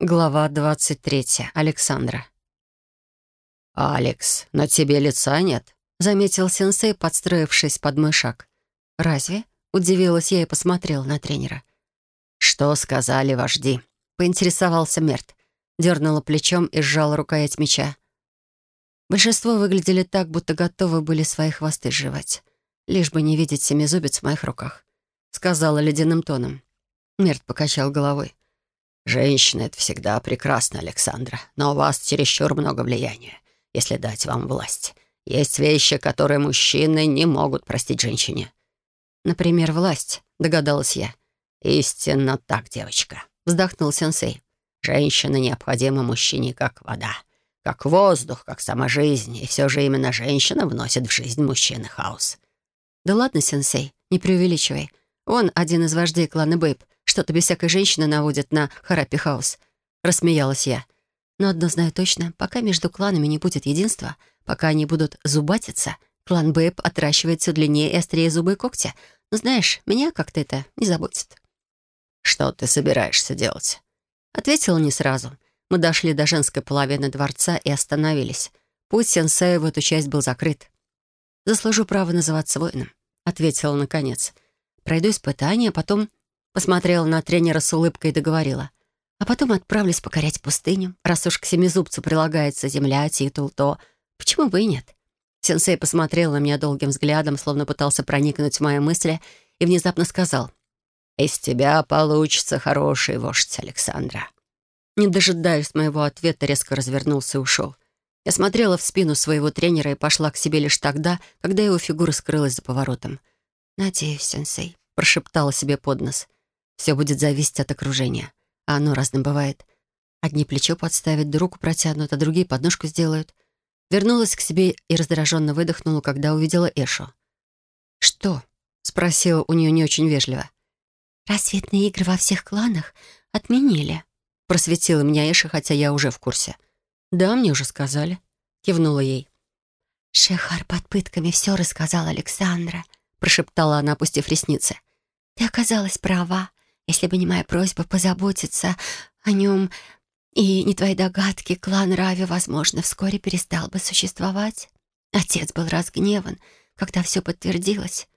Глава 23. Александра. «Алекс, на тебе лица нет», — заметил сенсей, подстроившись под мой шаг. «Разве?» — удивилась я и посмотрела на тренера. «Что сказали вожди?» — поинтересовался Мерт. Дернула плечом и сжала рукоять меча. Большинство выглядели так, будто готовы были свои хвосты сживать. Лишь бы не видеть семизубец в моих руках. Сказала ледяным тоном. Мерт покачал головой. «Женщина — это всегда прекрасно, Александра, но у вас чересчур много влияния, если дать вам власть. Есть вещи, которые мужчины не могут простить женщине». «Например, власть», — догадалась я. «Истинно так, девочка», — вздохнул сенсей. «Женщина необходима мужчине как вода, как воздух, как сама жизнь, и все же именно женщина вносит в жизнь мужчины хаос». «Да ладно, сенсей, не преувеличивай. Он один из вождей клана Бэйб — что-то без всякой женщины наводит на Харапи Хаус. Рассмеялась я. Но одно знаю точно, пока между кланами не будет единства, пока они будут зубатиться, клан Бэйб отращивает все длиннее и острее зубы и когти. Но знаешь, меня как-то это не заботит. «Что ты собираешься делать?» Ответила не сразу. Мы дошли до женской половины дворца и остановились. Путь сенсея в эту часть был закрыт. «Заслужу право называться воином», — ответила наконец. «Пройду испытание, а потом Посмотрела на тренера с улыбкой и договорила. А потом отправлюсь покорять пустыню. Раз уж к семизубцу прилагается земля, титул, то почему бы и нет? Сенсей посмотрел на меня долгим взглядом, словно пытался проникнуть в мои мысли, и внезапно сказал. «Из тебя получится хороший вождь, Александра». Не дожидаясь моего ответа, резко развернулся и ушел. Я смотрела в спину своего тренера и пошла к себе лишь тогда, когда его фигура скрылась за поворотом. «Надеюсь, сенсей», — прошептала себе под нос. Все будет зависеть от окружения. А оно разным бывает. Одни плечо подставят, руку протянут, а другие подножку сделают. Вернулась к себе и раздраженно выдохнула, когда увидела Эшу. «Что?» — спросила у нее не очень вежливо. «Рассветные игры во всех кланах отменили», — просветила меня Эша, хотя я уже в курсе. «Да, мне уже сказали», — кивнула ей. «Шехар под пытками все рассказал Александра», — прошептала она, опустив ресницы. «Ты оказалась права. Если бы не моя просьба позаботиться о нем и не твои догадки, клан Рави, возможно, вскоре перестал бы существовать. Отец был разгневан, когда все подтвердилось.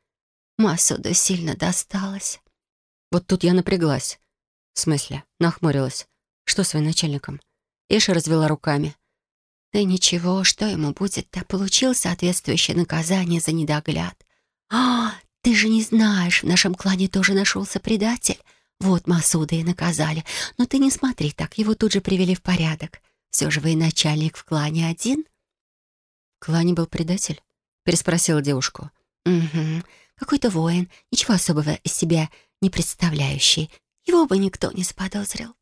Масуду сильно досталось. Вот тут я напряглась. В смысле? Нахмурилась. Что с военачальником? Иша развела руками. Да ничего, что ему будет-то? Получил соответствующее наказание за недогляд. А, ты же не знаешь, в нашем клане тоже нашелся предатель. Вот Масуда и наказали. Но ты не смотри так, его тут же привели в порядок. Все же вы начальник в клане один?» «В клане был предатель?» — переспросила девушку. «Угу. Какой-то воин, ничего особого из себя не представляющий. Его бы никто не заподозрил».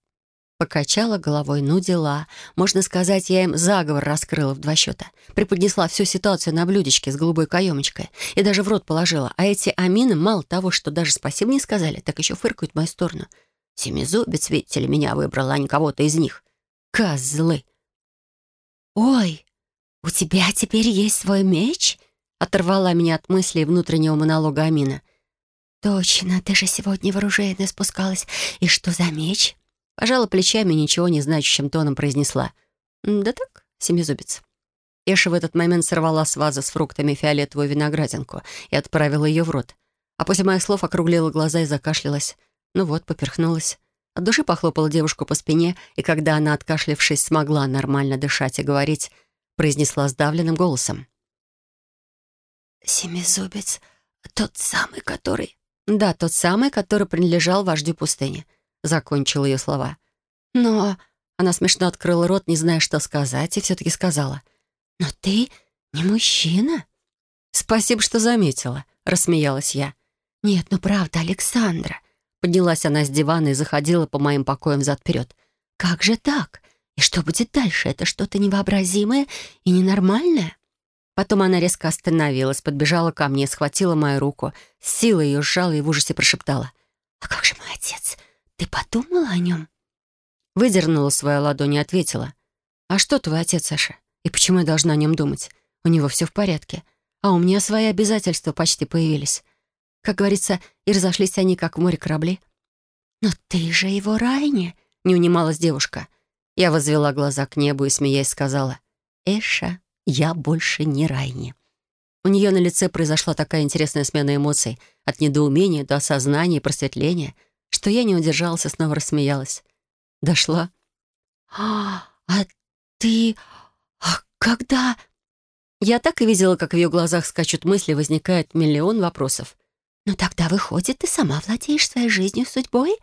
Покачала головой, ну дела. Можно сказать, я им заговор раскрыла в два счета. Преподнесла всю ситуацию на блюдечке с голубой каемочкой и даже в рот положила. А эти амины мало того, что даже спасибо не сказали, так еще фыркают в мою сторону. Семизубец, видите ли, меня выбрала, а не кого-то из них. Козлы! «Ой, у тебя теперь есть свой меч?» Оторвала меня от мыслей внутреннего монолога Амина. «Точно, ты же сегодня в оружейное спускалась. И что за меч?» Пожала плечами, ничего не значащим тоном произнесла. «Да так, семизубец». Эша в этот момент сорвала с вазы с фруктами фиолетовую виноградинку и отправила ее в рот. А после моих слов округлила глаза и закашлялась. Ну вот, поперхнулась. От души похлопала девушку по спине, и когда она, откашлившись, смогла нормально дышать и говорить, произнесла сдавленным голосом. «Семизубец, тот самый, который...» «Да, тот самый, который принадлежал вождю пустыни закончил ее слова. «Но...» Она смешно открыла рот, не зная, что сказать, и все-таки сказала. «Но ты не мужчина?» «Спасибо, что заметила», — рассмеялась я. «Нет, ну правда, Александра». Поднялась она с дивана и заходила по моим покоям взад-вперед. «Как же так? И что будет дальше? Это что-то невообразимое и ненормальное?» Потом она резко остановилась, подбежала ко мне, схватила мою руку, с силой ее сжала и в ужасе прошептала. «А как же? «Ты подумала о нем?» Выдернула свою ладонь и ответила. «А что твой отец, Саша? И почему я должна о нем думать? У него все в порядке. А у меня свои обязательства почти появились. Как говорится, и разошлись они, как в море корабли». «Но ты же его Райне!» — Не унималась девушка. Я возвела глаза к небу и, смеясь, сказала, «Эша, я больше не Райни». У нее на лице произошла такая интересная смена эмоций, от недоумения до осознания и просветления, что я не удержалась и снова рассмеялась. Дошла. «А, а ты... А когда...» Я так и видела, как в ее глазах скачут мысли, возникает миллион вопросов. «Ну тогда, выходит, ты сама владеешь своей жизнью, судьбой?»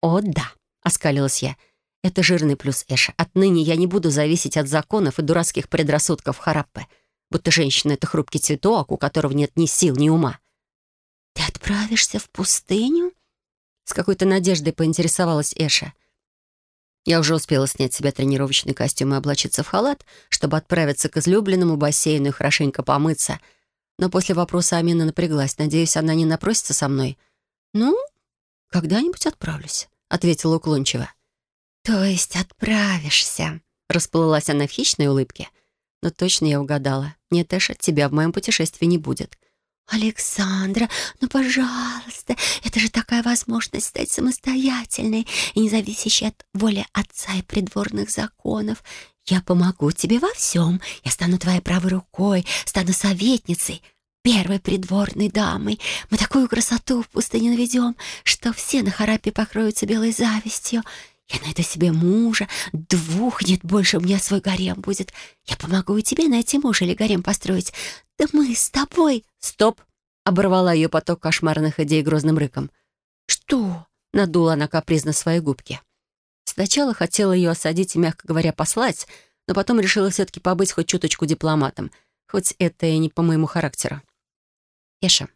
«О, да», — оскалилась я. «Это жирный плюс Эша. Отныне я не буду зависеть от законов и дурацких предрассудков Хараппе, будто женщина — это хрупкий цветок, у которого нет ни сил, ни ума». «Ты отправишься в пустыню?» С какой-то надеждой поинтересовалась Эша. Я уже успела снять с себя тренировочный костюм и облачиться в халат, чтобы отправиться к излюбленному бассейну и хорошенько помыться. Но после вопроса Амина напряглась. Надеюсь, она не напросится со мной. «Ну, когда-нибудь отправлюсь», — ответила уклончиво. «То есть отправишься?» — расплылась она в хищной улыбке. Но точно я угадала. Нет, Эша, тебя в моем путешествии не будет. «Александра, ну, пожалуйста, это же такая возможность стать самостоятельной и независящей от воли отца и придворных законов. Я помогу тебе во всем. Я стану твоей правой рукой, стану советницей, первой придворной дамой. Мы такую красоту в пустыне наведем, что все на харапе покроются белой завистью. Я найду себе мужа, двух, нет больше, у меня свой гарем будет. Я помогу и тебе найти мужа или гарем построить. Да мы с тобой...» «Стоп!» — оборвала ее поток кошмарных идей грозным рыком. «Что?» — надула она капризно свои губки. Сначала хотела ее осадить и, мягко говоря, послать, но потом решила все-таки побыть хоть чуточку дипломатом, хоть это и не по моему характеру. «Эша,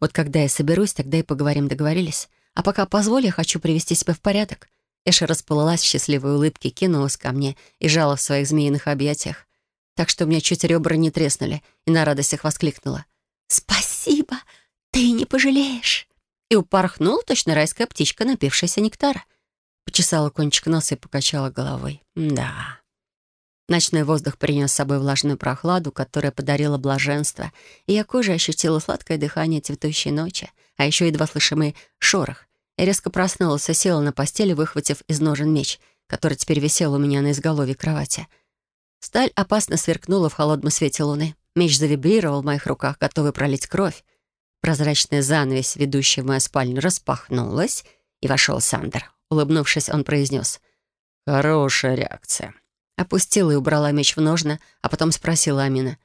вот когда я соберусь, тогда и поговорим, договорились? А пока позволь, я хочу привести себя в порядок». Эша расплылась в счастливой улыбке, кинулась ко мне и жала в своих змеиных объятиях. Так что у меня чуть ребра не треснули, и на радостях воскликнула. «Спасибо! Ты не пожалеешь!» И упорхнула точно райская птичка, напившаяся нектара. Почесала кончик носа и покачала головой. «Да...» Ночной воздух принес с собой влажную прохладу, которая подарила блаженство, и я кожей ощутила сладкое дыхание цветущей ночи, а еще едва слышимый шорох, я резко проснулась и села на постели, выхватив из ножен меч, который теперь висел у меня на изголовье кровати. Сталь опасно сверкнула в холодном свете луны. Меч завибрировал в моих руках, готовый пролить кровь. Прозрачная занавесь, ведущая в мою спальню, распахнулась, и вошел Сандер. Улыбнувшись, он произнес «Хорошая реакция». Опустила и убрала меч в ножны, а потом спросила Амина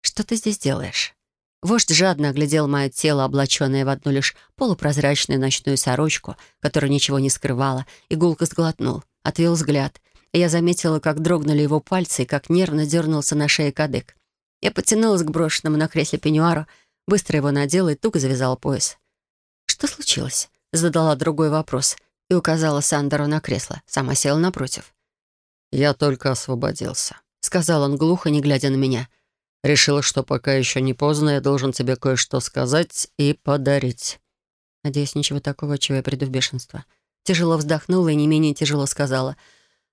«Что ты здесь делаешь?» Вождь жадно оглядел мое тело, облаченное в одну лишь полупрозрачную ночную сорочку, которая ничего не скрывала, и гулко сглотнул, отвел взгляд. И я заметила, как дрогнули его пальцы и как нервно дернулся на шее кадык. Я потянулась к брошенному на кресле пеньюару, быстро его надела и туго завязала пояс. «Что случилось?» — задала другой вопрос и указала Сандеру на кресло. Сама села напротив. «Я только освободился», — сказал он глухо, не глядя на меня — Решила, что пока еще не поздно, я должен тебе кое-что сказать и подарить». Надеюсь, ничего такого, чего я приду в бешенство. Тяжело вздохнула и не менее тяжело сказала.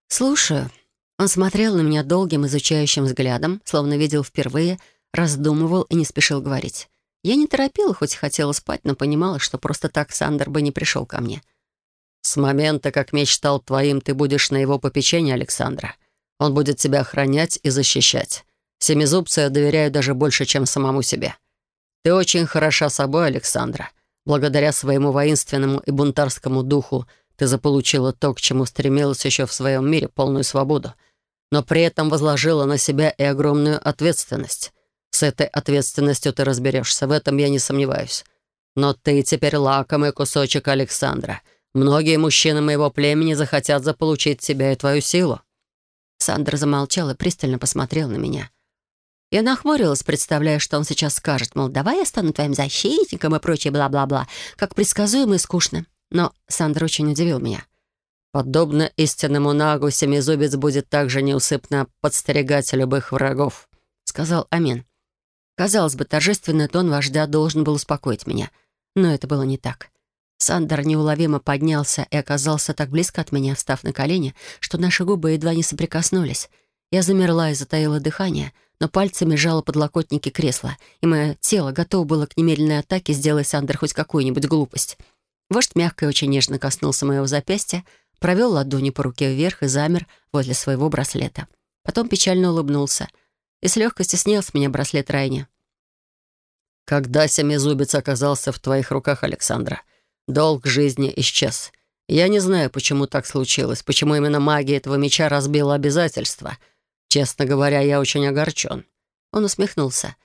«Слушаю». Он смотрел на меня долгим, изучающим взглядом, словно видел впервые, раздумывал и не спешил говорить. Я не торопила, хоть и хотела спать, но понимала, что просто так Сандер бы не пришел ко мне. «С момента, как меч стал твоим, ты будешь на его попечении, Александра. Он будет тебя охранять и защищать. Семизубцу я доверяю даже больше, чем самому себе. Ты очень хороша собой, Александра. Благодаря своему воинственному и бунтарскому духу ты заполучила то, к чему стремилась еще в своем мире, полную свободу. Но при этом возложила на себя и огромную ответственность. С этой ответственностью ты разберешься, в этом я не сомневаюсь. Но ты теперь лакомый кусочек Александра. Многие мужчины моего племени захотят заполучить тебя и твою силу». Сандра замолчал и пристально посмотрел на меня. Я нахмурилась, представляя, что он сейчас скажет, мол, давай я стану твоим защитником и прочее бла-бла-бла, как предсказуемо и скучно. Но Сандра очень удивил меня. «Подобно истинному нагу, семизубец будет также неусыпно подстерегать любых врагов», — сказал Амин. Казалось бы, торжественный тон вождя должен был успокоить меня. Но это было не так. Сандер неуловимо поднялся и оказался так близко от меня, встав на колени, что наши губы едва не соприкоснулись. Я замерла и затаила дыхание — но пальцами жало подлокотники кресла, и мое тело готово было к немедленной атаке, сделая Сандер хоть какую-нибудь глупость. Вождь мягко и очень нежно коснулся моего запястья, провел ладони по руке вверх и замер возле своего браслета. Потом печально улыбнулся и с легкостью снял с меня браслет Райни. «Когда семизубец оказался в твоих руках, Александра, долг жизни исчез. Я не знаю, почему так случилось, почему именно магия этого меча разбила обязательства. Честно говоря, я очень огорчен». Он усмехнулся.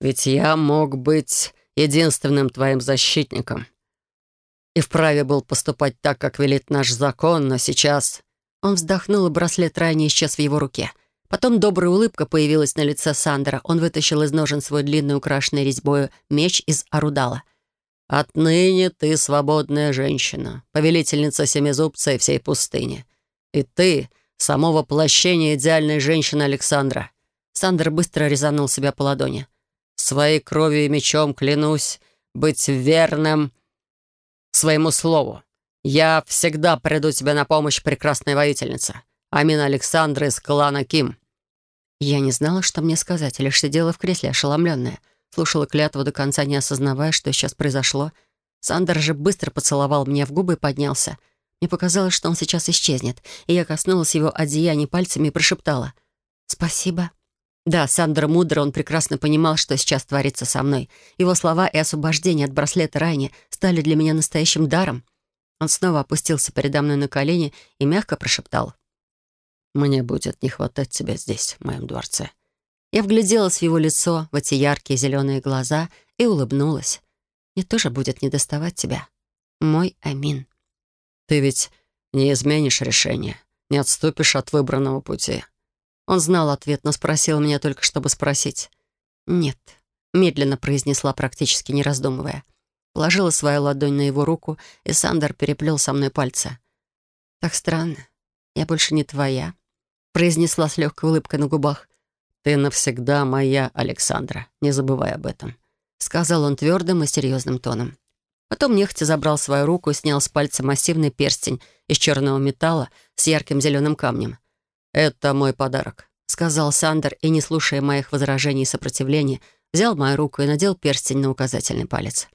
«Ведь я мог быть единственным твоим защитником. И вправе был поступать так, как велит наш закон, но сейчас...» Он вздохнул, и браслет ранее исчез в его руке. Потом добрая улыбка появилась на лице Сандера. Он вытащил из ножен свой длинный, украшенный резьбою меч из орудала. «Отныне ты свободная женщина, повелительница Семизубца и всей пустыни. И ты — само воплощение идеальной женщины Александра». Сандер быстро резанул себя по ладони. «Своей кровью и мечом клянусь быть верным своему слову. Я всегда приду тебе на помощь, прекрасная воительница. Амина Александра из клана Ким». Я не знала, что мне сказать, лишь сидела в кресле, ошеломленная. Слушала клятву до конца, не осознавая, что сейчас произошло. Сандер же быстро поцеловал меня в губы и поднялся. Мне показалось, что он сейчас исчезнет, и я коснулась его одеяния пальцами и прошептала «Спасибо». Да, Сандер мудро, он прекрасно понимал, что сейчас творится со мной. Его слова и освобождение от браслета Райни стали для меня настоящим даром. Он снова опустился передо мной на колени и мягко прошептал. «Мне будет не хватать тебя здесь, в моем дворце». Я вгляделась в его лицо, в эти яркие зеленые глаза и улыбнулась. «Мне тоже будет недоставать тебя. Мой Амин». «Ты ведь не изменишь решение, не отступишь от выбранного пути». Он знал ответ, но спросил меня только, чтобы спросить. «Нет», — медленно произнесла, практически не раздумывая. Положила свою ладонь на его руку, и Сандер переплел со мной пальцы. «Так странно. Я больше не твоя», — произнесла с легкой улыбкой на губах. «Ты навсегда моя, Александра. Не забывай об этом», — сказал он твердым и серьезным тоном. Потом нехотя забрал свою руку и снял с пальца массивный перстень из черного металла с ярким зеленым камнем. «Это мой подарок», — сказал Сандер, и, не слушая моих возражений и сопротивления, взял мою руку и надел перстень на указательный палец.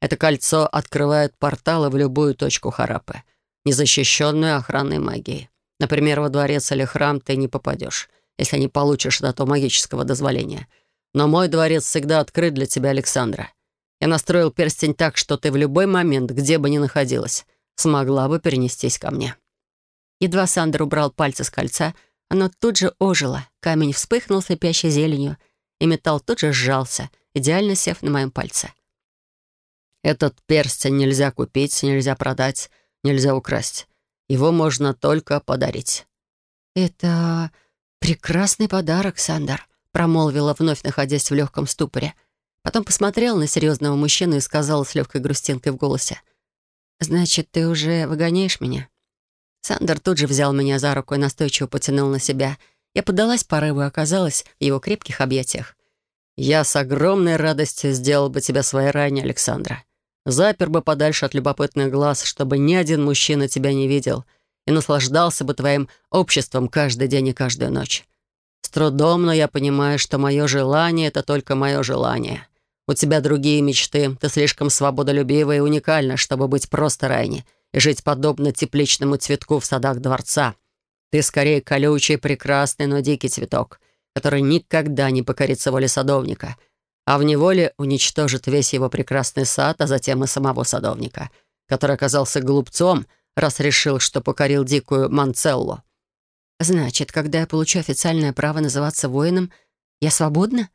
«Это кольцо открывает порталы в любую точку Харапы, незащищенную охранной магией. Например, во дворец или храм ты не попадешь, если не получишь на то магического дозволения. Но мой дворец всегда открыт для тебя, Александра. Я настроил перстень так, что ты в любой момент, где бы ни находилась, смогла бы перенестись ко мне». Едва Сандер убрал пальцы с кольца, оно тут же ожило, камень вспыхнул слепящей зеленью, и металл тут же сжался, идеально сев на моем пальце. «Этот перстень нельзя купить, нельзя продать, нельзя украсть. Его можно только подарить». «Это прекрасный подарок, Сандер», — промолвила, вновь находясь в легком ступоре. Потом посмотрела на серьезного мужчину и сказала с легкой грустинкой в голосе. «Значит, ты уже выгоняешь меня?» Сандер тут же взял меня за руку и настойчиво потянул на себя. Я поддалась порыву и оказалась в его крепких объятиях. «Я с огромной радостью сделал бы тебя своей ранее, Александра. Запер бы подальше от любопытных глаз, чтобы ни один мужчина тебя не видел, и наслаждался бы твоим обществом каждый день и каждую ночь. С трудом, но я понимаю, что мое желание — это только мое желание. У тебя другие мечты, ты слишком свободолюбива и уникальна, чтобы быть просто ранее и жить подобно тепличному цветку в садах дворца. Ты скорее колючий, прекрасный, но дикий цветок, который никогда не покорится воле садовника, а в неволе уничтожит весь его прекрасный сад, а затем и самого садовника, который оказался глупцом, раз решил, что покорил дикую Манцеллу. «Значит, когда я получу официальное право называться воином, я свободна?»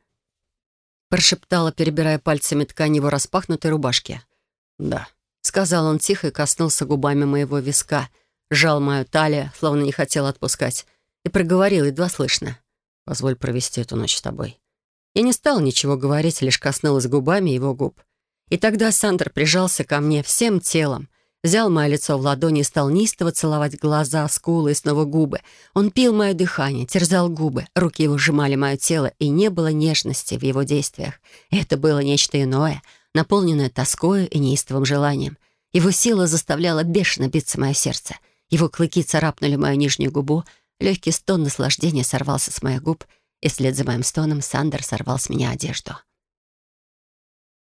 Прошептала, перебирая пальцами ткань его распахнутой рубашки. «Да», сказал он тихо и коснулся губами моего виска, сжал мою талию, словно не хотел отпускать, и проговорил едва слышно. «Позволь провести эту ночь с тобой». Я не стал ничего говорить, лишь коснулась губами его губ. И тогда Сандер прижался ко мне всем телом, взял мое лицо в ладони и стал неистово целовать глаза, скулы и снова губы. Он пил мое дыхание, терзал губы, руки его сжимали мое тело, и не было нежности в его действиях. Это было нечто иное — наполненная тоскою и неистовым желанием. Его сила заставляла бешено биться мое сердце. Его клыки царапнули мою нижнюю губу, легкий стон наслаждения сорвался с моих губ, и вслед за моим стоном Сандер сорвал с меня одежду.